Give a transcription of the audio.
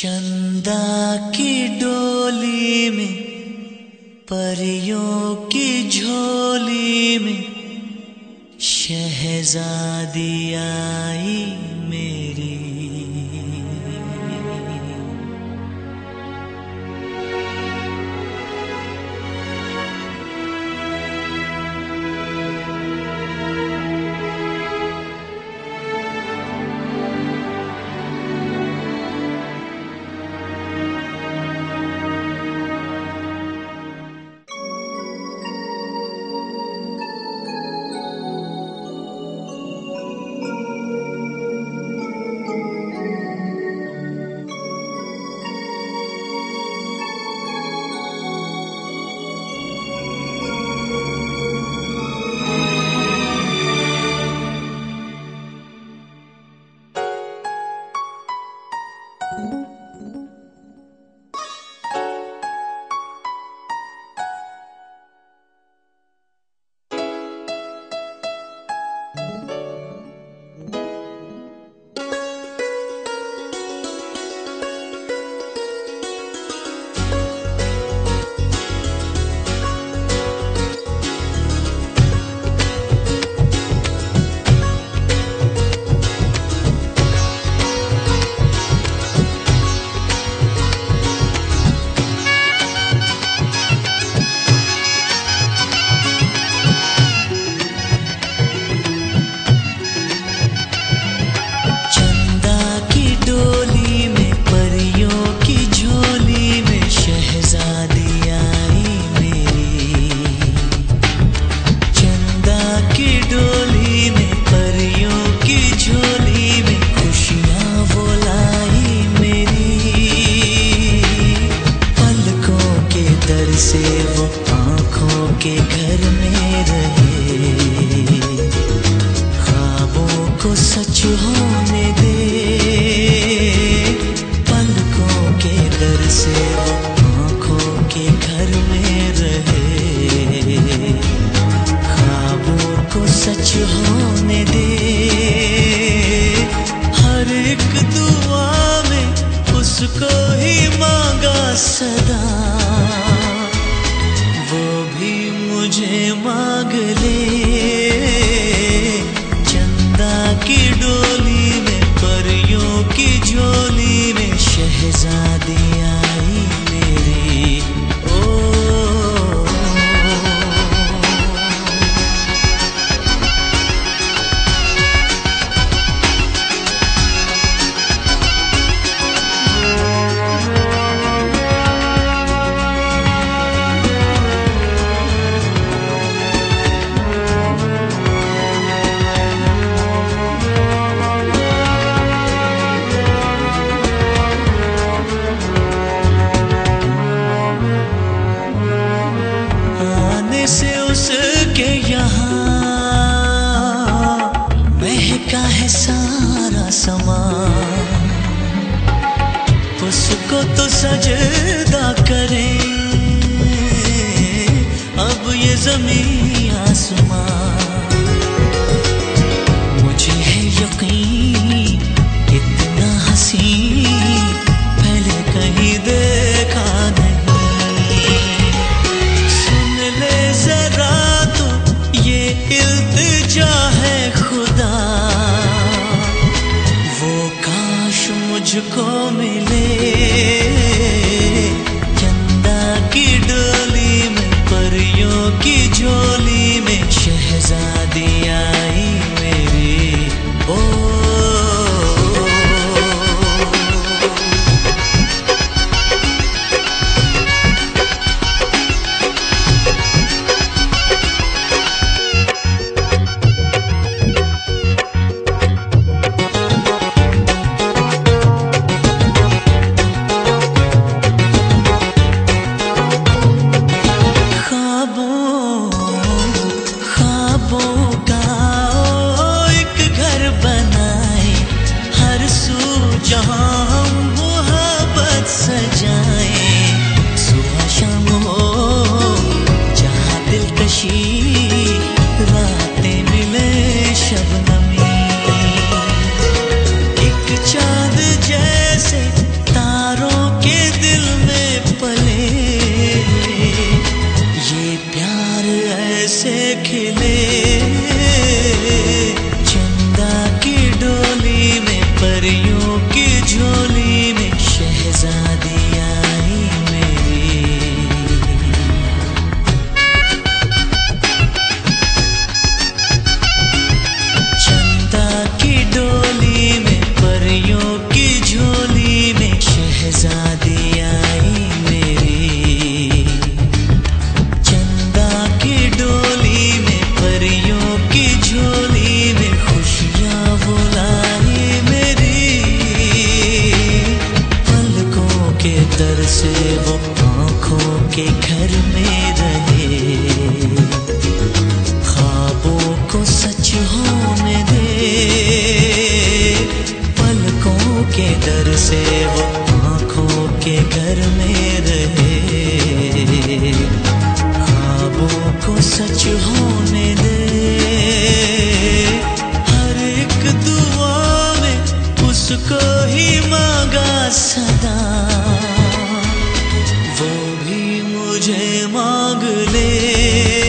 चंदा की डोली में परियों की झोली में शहजादी आई। उसके यहाँ महका है सारा समान। उसको तो सजदा करें। अब ये ज़मीन आसमान। मुझे है यकीन में कैसे खिले। से वो आँखों के घर में रहे। ख्वाबों को सच होने दे। पलकों के दर से वो आँखों के घर में रहे। ख्वाबों को सच होने दे। हर एक दुआ में उसको ही मांगा सदा। मुझे मांग ले।